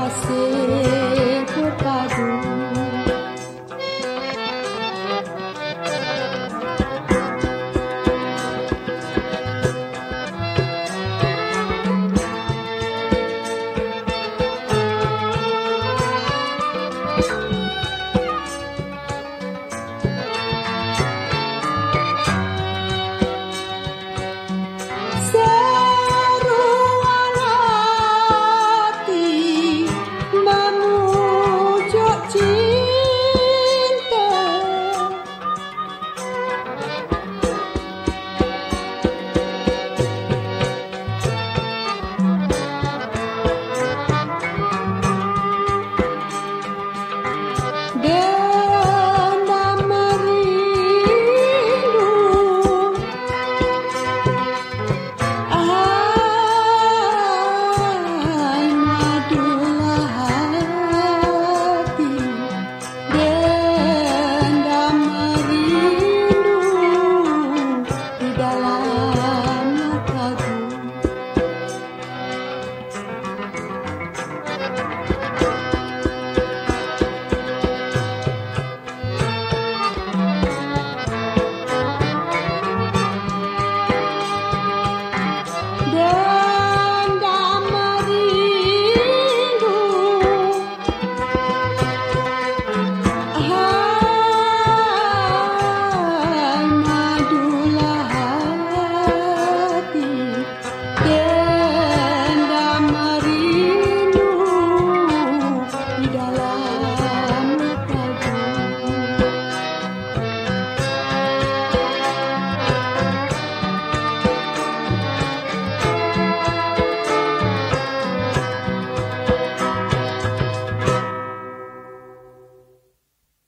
a.